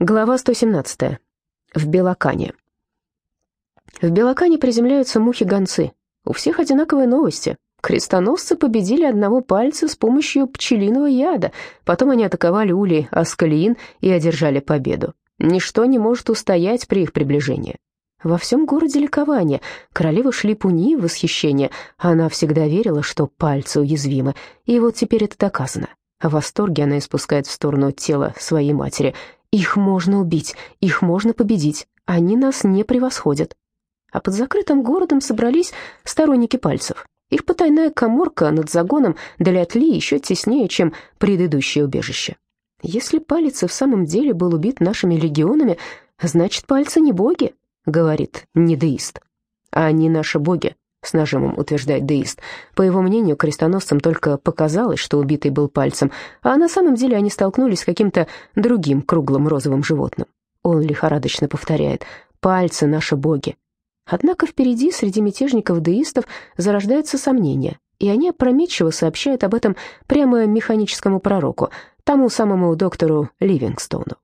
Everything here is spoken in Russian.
Глава 117. В Белокане. В Белокане приземляются мухи-гонцы. У всех одинаковые новости. Крестоносцы победили одного пальца с помощью пчелиного яда. Потом они атаковали улей Аскалиин и одержали победу. Ничто не может устоять при их приближении. Во всем городе ликование. Королева шли пуни в восхищение. Она всегда верила, что пальцы уязвимы. И вот теперь это доказано. В восторге она испускает в сторону тела своей матери – их можно убить, их можно победить, они нас не превосходят. А под закрытым городом собрались сторонники пальцев. Их потайная коморка над загоном Далятли еще теснее, чем предыдущее убежище. Если палец в самом деле был убит нашими легионами, значит, пальцы не боги, говорит недеист. А они наши боги, с нажимом утверждает деист. По его мнению, крестоносцам только показалось, что убитый был пальцем, а на самом деле они столкнулись с каким-то другим круглым розовым животным. Он лихорадочно повторяет «пальцы наши боги». Однако впереди, среди мятежников-деистов, зарождаются сомнения, и они опрометчиво сообщают об этом прямо механическому пророку, тому самому доктору Ливингстоуну.